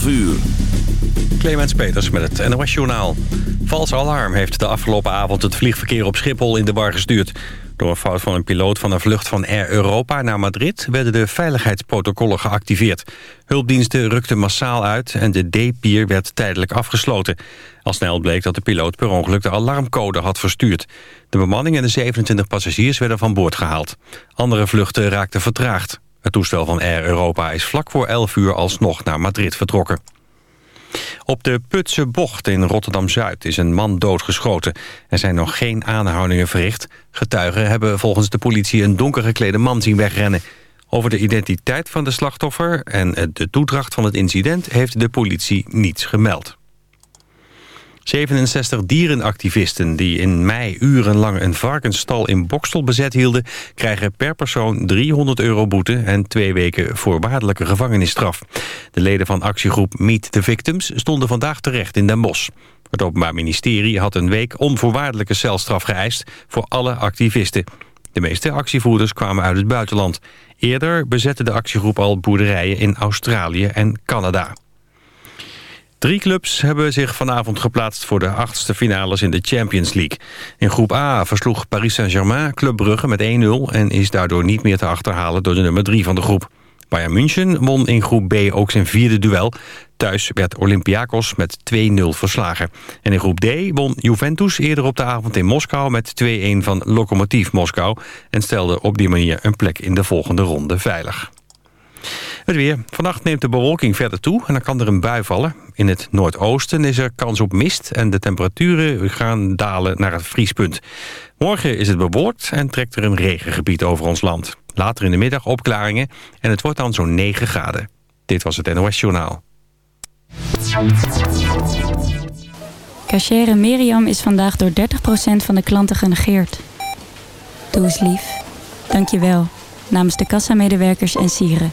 12 uur. Clemens Peters met het NOS Journaal. Vals alarm heeft de afgelopen avond het vliegverkeer op Schiphol in de war gestuurd. Door een fout van een piloot van een vlucht van Air Europa naar Madrid... werden de veiligheidsprotocollen geactiveerd. Hulpdiensten rukten massaal uit en de D-pier werd tijdelijk afgesloten. Al snel bleek dat de piloot per ongeluk de alarmcode had verstuurd. De bemanning en de 27 passagiers werden van boord gehaald. Andere vluchten raakten vertraagd. Het toestel van Air Europa is vlak voor 11 uur alsnog naar Madrid vertrokken. Op de Putse Bocht in Rotterdam-Zuid is een man doodgeschoten. Er zijn nog geen aanhoudingen verricht. Getuigen hebben volgens de politie een donker geklede man zien wegrennen. Over de identiteit van de slachtoffer en de toedracht van het incident... heeft de politie niets gemeld. 67 dierenactivisten die in mei urenlang een varkensstal in Bokstel bezet hielden... krijgen per persoon 300 euro boete en twee weken voorwaardelijke gevangenisstraf. De leden van actiegroep Meet the Victims stonden vandaag terecht in Den Bosch. Het Openbaar Ministerie had een week onvoorwaardelijke celstraf geëist voor alle activisten. De meeste actievoerders kwamen uit het buitenland. Eerder bezette de actiegroep al boerderijen in Australië en Canada. Drie clubs hebben zich vanavond geplaatst voor de achtste finales in de Champions League. In groep A versloeg Paris Saint-Germain Club Brugge met 1-0... en is daardoor niet meer te achterhalen door de nummer 3 van de groep. Bayern München won in groep B ook zijn vierde duel. Thuis werd Olympiakos met 2-0 verslagen. En in groep D won Juventus eerder op de avond in Moskou... met 2-1 van Lokomotief Moskou... en stelde op die manier een plek in de volgende ronde veilig. Het weer. Vannacht neemt de bewolking verder toe en dan kan er een bui vallen. In het noordoosten is er kans op mist en de temperaturen gaan dalen naar het vriespunt. Morgen is het bewolkt en trekt er een regengebied over ons land. Later in de middag opklaringen en het wordt dan zo'n 9 graden. Dit was het NOS Journaal. Cachere Miriam is vandaag door 30% van de klanten genegeerd. Doe eens lief. Dank je wel. Namens de kassamedewerkers en sieren.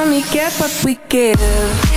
Only get what we give.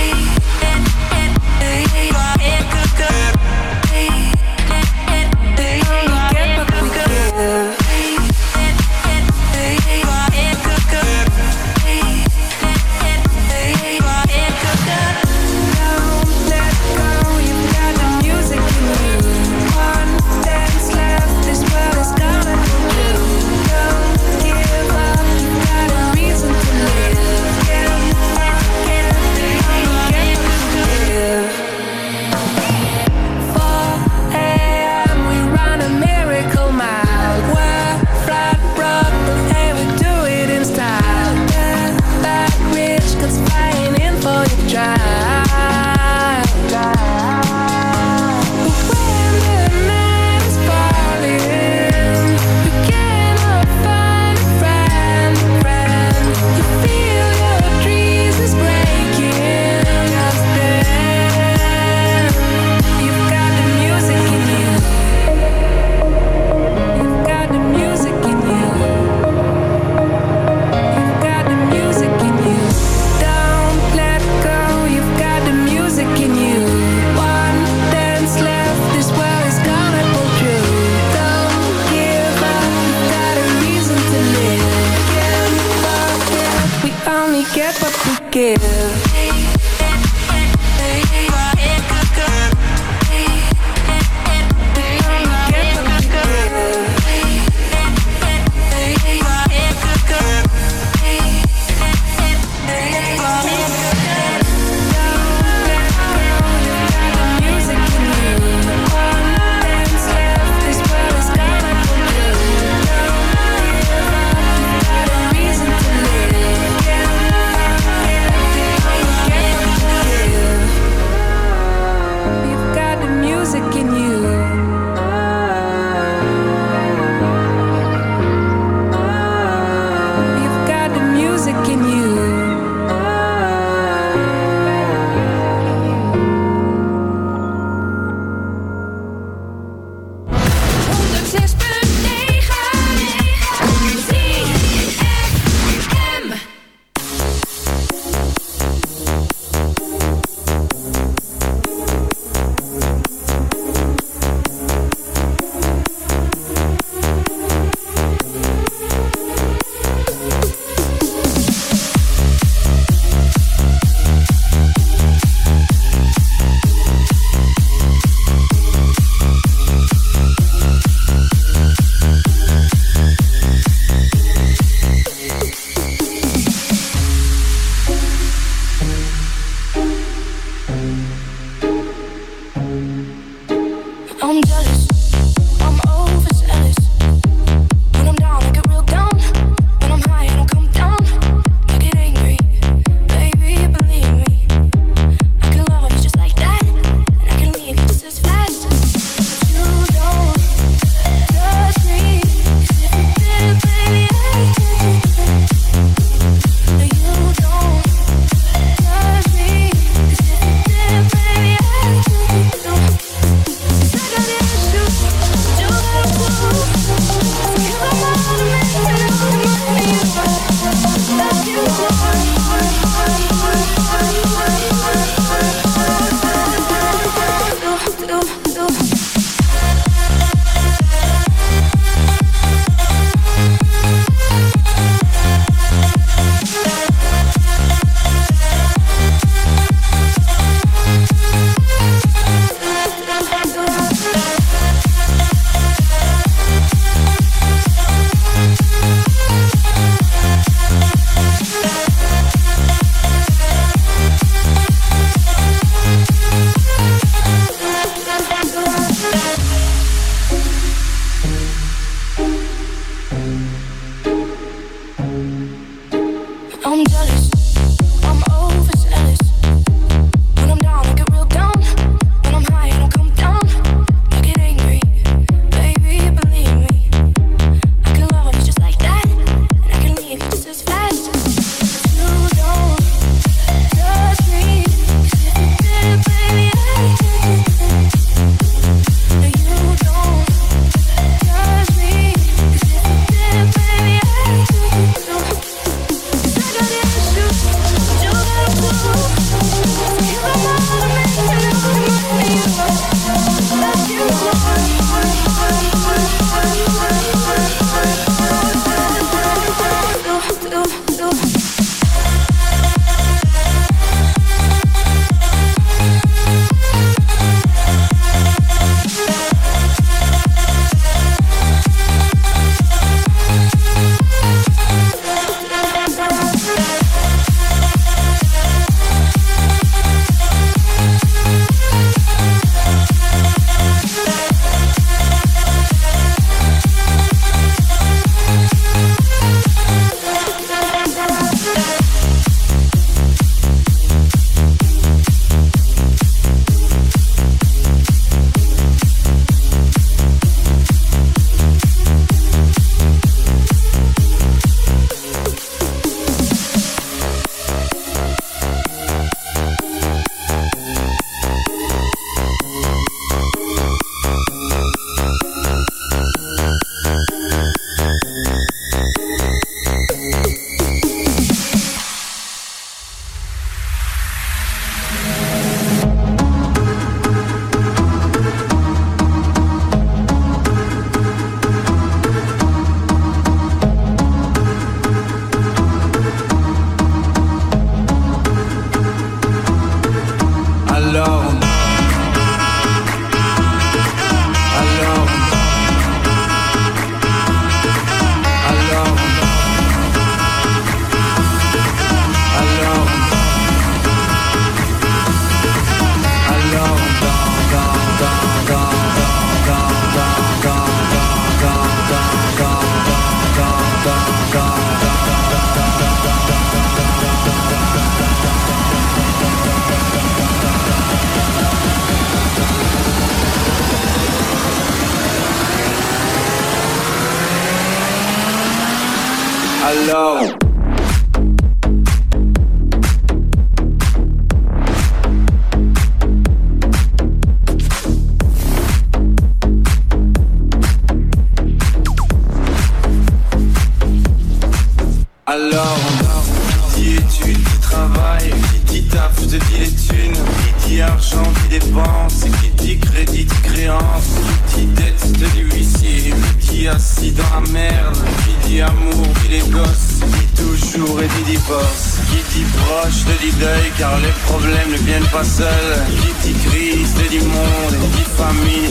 travail. Qui dit taf, te dit les thunes, qui dit argent, qui dépense, qui dit crédit, dit créance, qui dit dette, te dit huissier, qui dit assis dans la merde, qui dit amour, dit les gosses, qui dit toujours et dit divorce, qui dit proche, te dit deuil, car les problèmes ne viennent pas seuls, qui dit crise, te dit monde, qui dit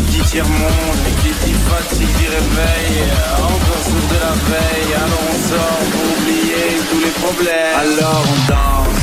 qui dit tiers-monde, qui dit fatigue, dit réveil, encore sourd de la veille, alors on sort pour oublier tous les problèmes, alors on danse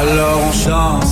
Alors on chante.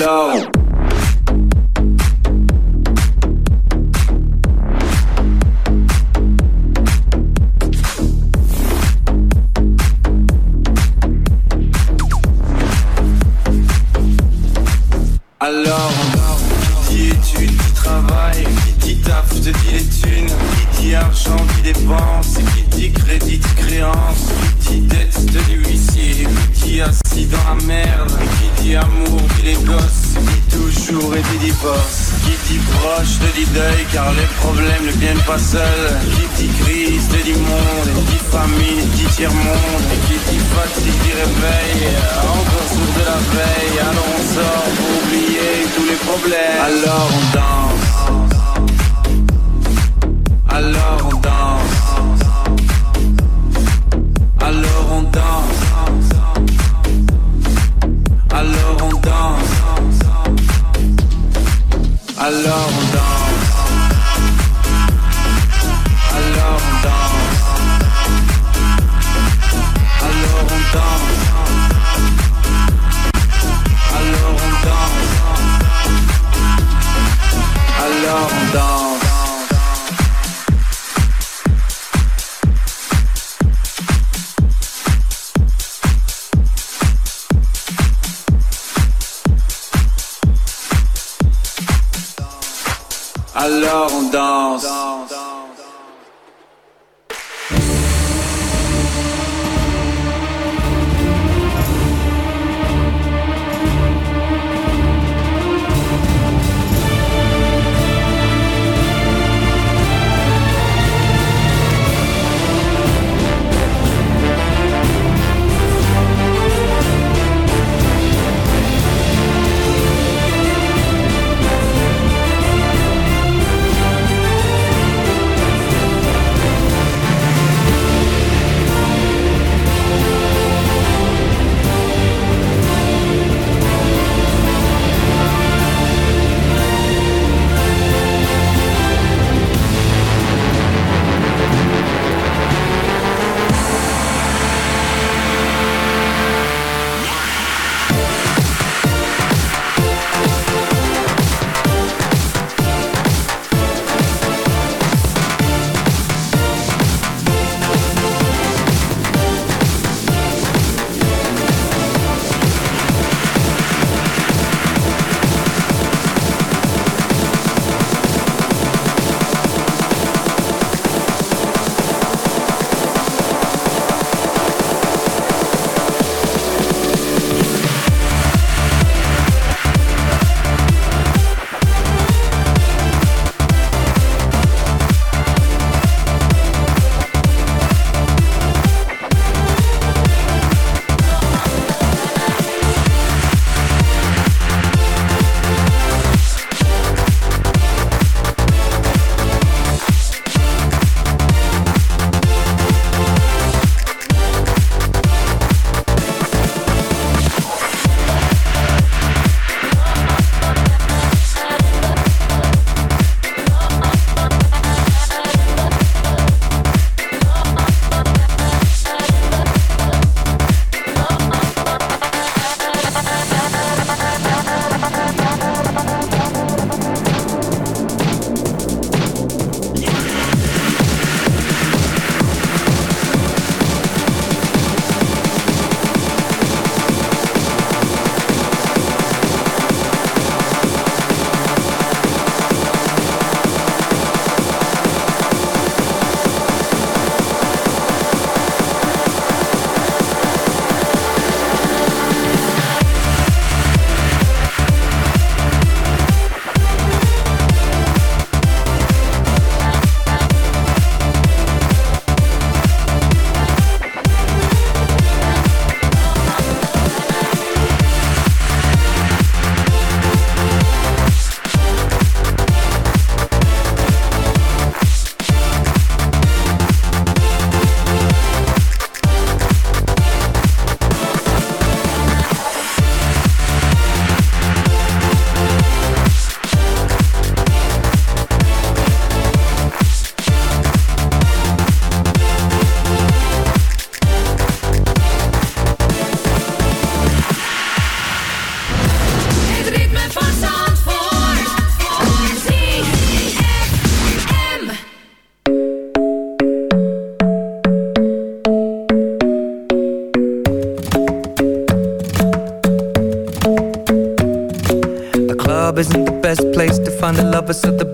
No.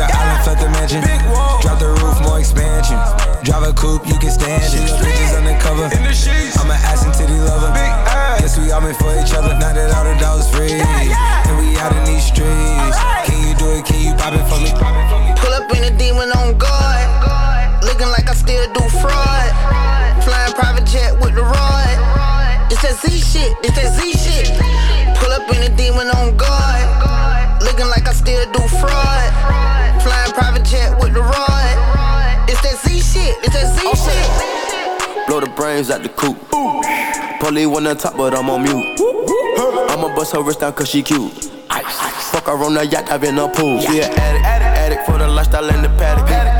an island, left the mansion. Drop the roof, more expansion. Drive a coupe, you can stand it. Bitches undercover. I'm an ass and titty lover. Guess we all meant for each other. Now that all the dogs free. And we out in these streets. Can you do it? Can you pop it for me? Pull up in a demon on guard. Looking like I still do fraud. Flying private jet with the rod. It's that Z shit, it's that Z shit. Pull up in a demon on guard. Looking like I still do fraud. Shit, it's that Z oh. shit. Blow the brains out the coop. Polly on top, but I'm on mute. I'ma bust her wrist down cause she cute. Fuck her on the yacht, I've been a pool. She an addict, addict, addict for the lifestyle in the paddock. Daddy,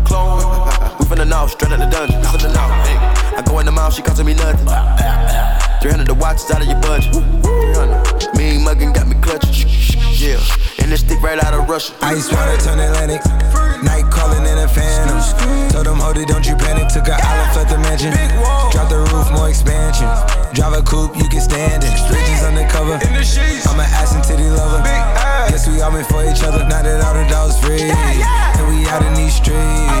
Clone. We finna know, straight out the dungeon. Finna know. Hey. I go in the mouth, she costing me nothing. 300 the watch is out of your budget. 300. Mean muggin' got me clutching. Yeah. And this stick right out of Russia. Ice water turn Atlantic. Night calling in a phantom. Told them, hold it, don't you panic. Took a island, left the mansion. Drop the roof, more expansion. Drive a coupe, you can stand it. Bridges undercover. I'm an ass and titty lover. Guess we all meant for each other. Now that all the dogs free. And we out in these streets.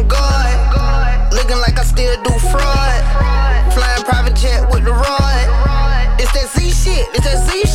it's that Z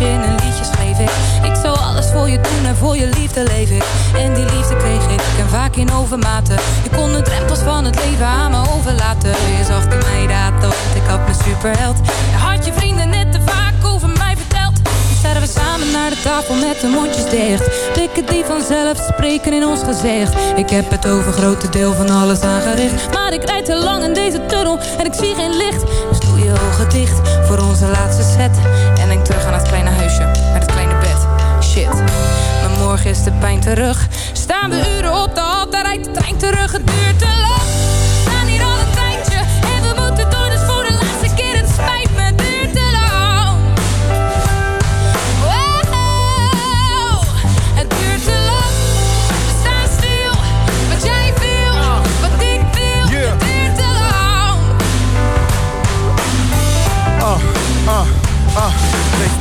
een sms'je, in een liedje schreef ik. Ik zou alles voor je doen en voor je liefde leef ik. En die liefde kreeg ik, en vaak in overmaten. Je kon de drempels van het leven aan me overlaten. Je zag in mij dat, want ik had mijn superheld. Je had je vrienden net te vaak over mij verteld. Nu staan we samen naar de tafel met de mondjes dicht. Blikken die vanzelf spreken in ons gezicht. Ik heb het over grote deel van alles aangericht. Maar ik rijd te lang in deze tunnel en ik zie geen licht. Dus doe je ogen dicht voor onze laatste set. Morgen is de pijn terug. Staan we uren op de hal, daar rijdt de trein terug. Het duurt te lang.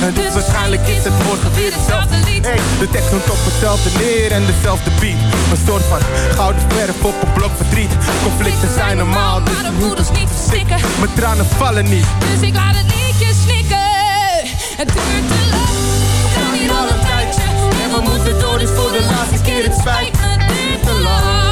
En dus waarschijnlijk is het morgen weer hetzelfde lied. Hey, de tekst noemt op hetzelfde neer en dezelfde beat. Een soort van gouden verf op een blok verdriet. Conflicten zijn normaal, dus je moet het niet verstikken. Mijn tranen vallen niet. Dus ik laat het liedje snikken. Het duurt te lang. We staan hier al een tijdje. En we moeten door, dus voor de laatste keer het spijt me. Het duurt te lang.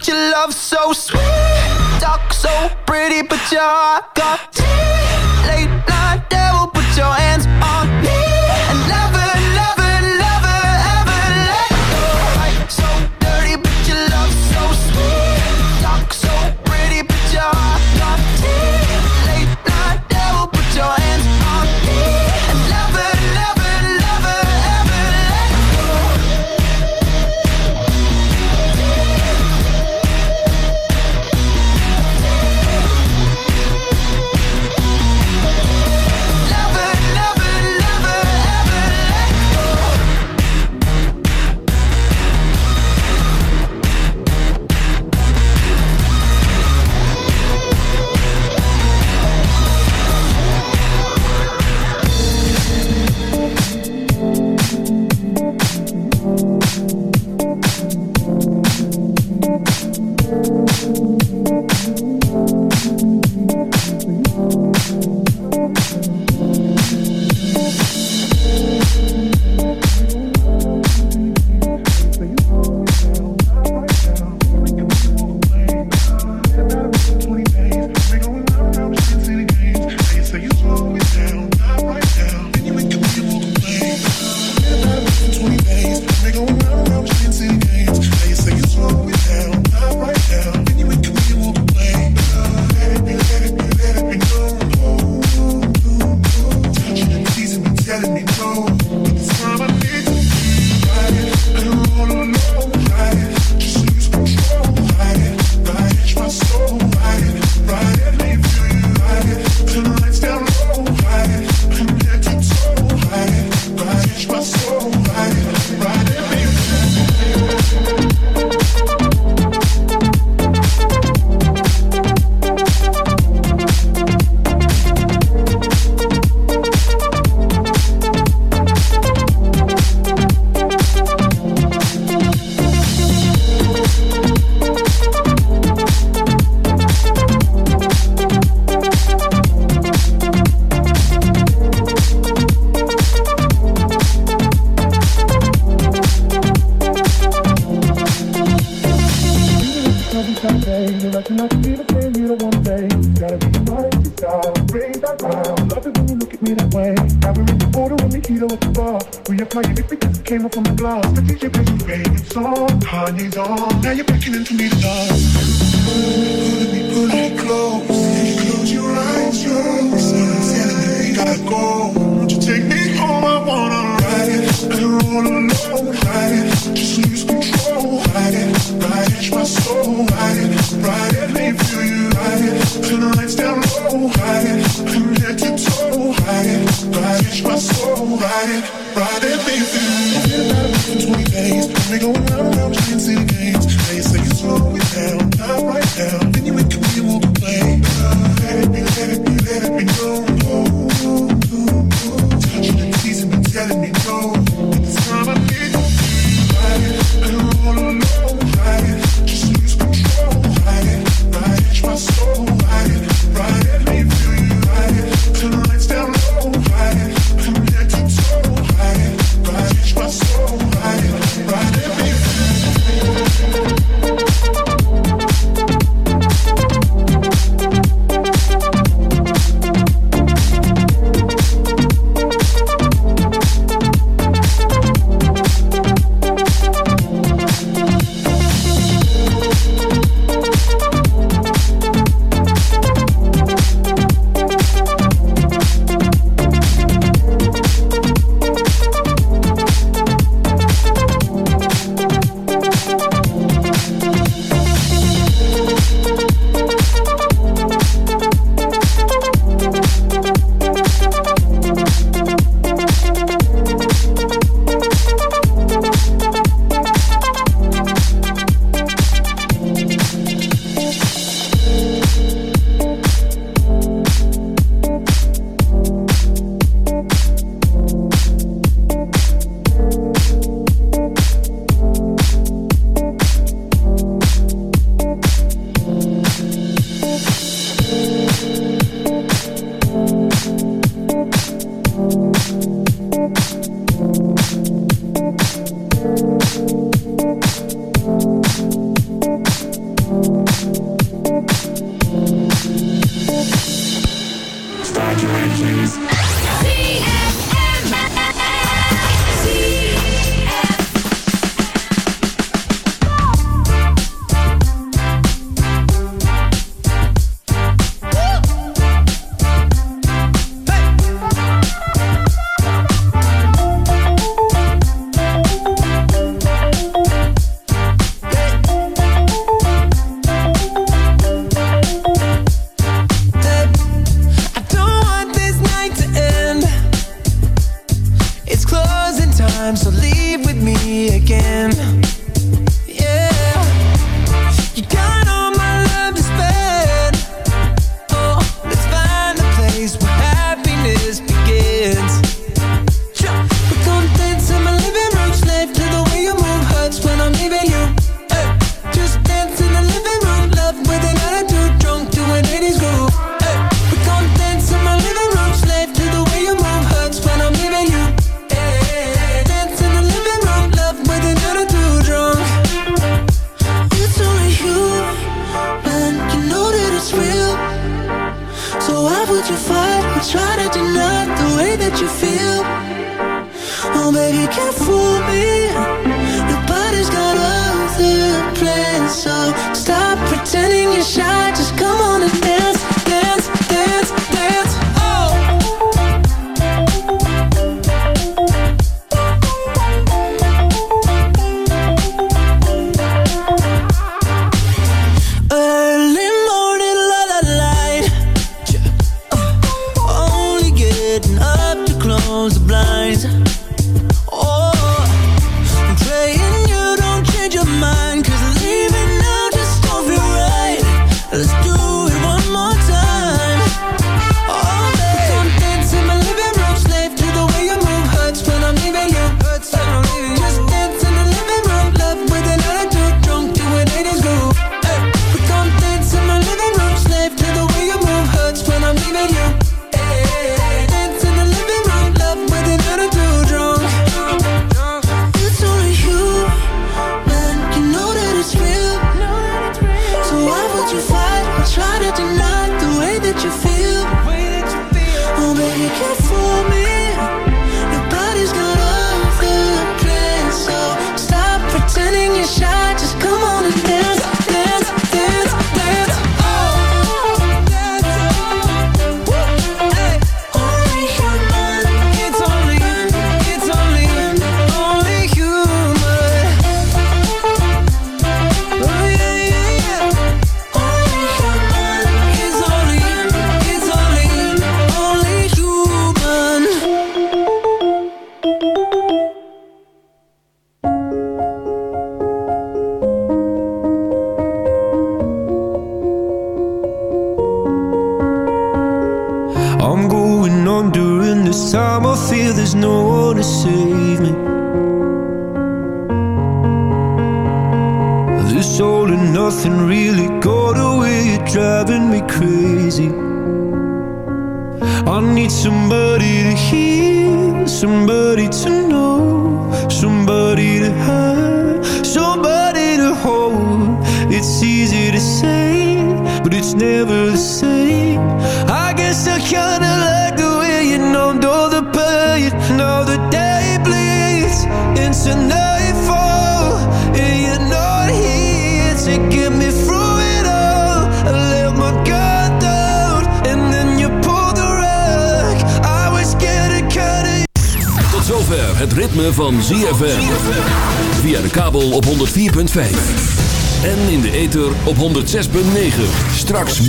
but your love so sweet. Talk so pretty, but your heart got deep. Late night devil, put your hands on.